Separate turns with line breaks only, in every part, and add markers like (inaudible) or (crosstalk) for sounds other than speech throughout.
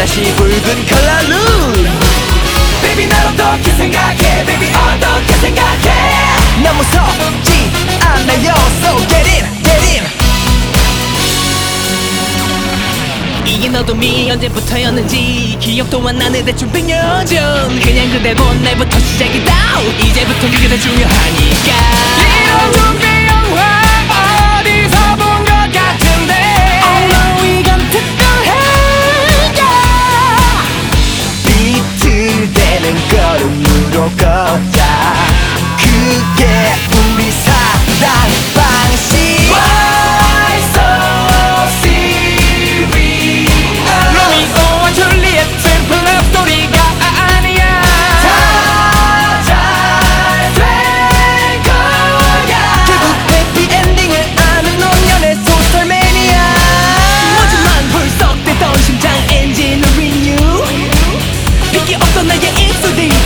다시 붉은 컬러로
Baby 날 어떻게 생각해? Baby 어떻게 생각해?
난 무섭지 않아요. So get in, get in. 이게 너도 미 언제부터였는지. 기억도 안 나는 대충 100년 전. 그냥 그대 본 날부터 시작이다. 이제부터 그게 더 중요하니까 Yeah.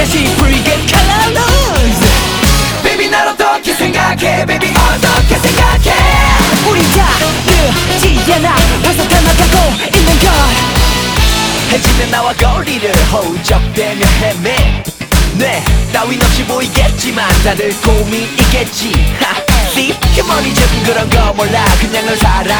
다시 붉은 colors.
Baby 날 어떻게 생각해? Baby 어떻게 생각해?
우린 다 늦지 않아 벌써 다 나가고 있는 걸. 해지는 나와 거리를 허우적대며 헤매. 뇌 따윈 없이 보이겠지만 다들 고민이겠지. 하, (laughs) See? 휴머니 좀 그런 거 몰라. 그냥 널 사랑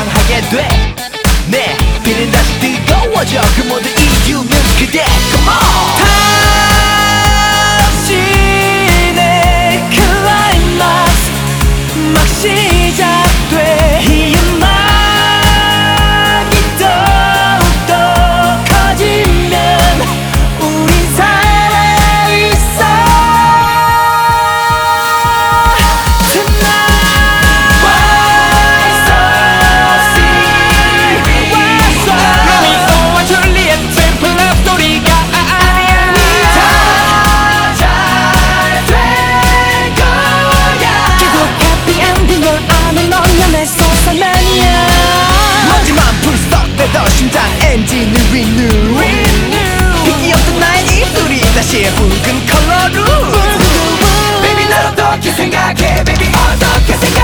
밝은 컬러로. Baby 나로 어떻게 생각해? Baby 어떻게 생각해?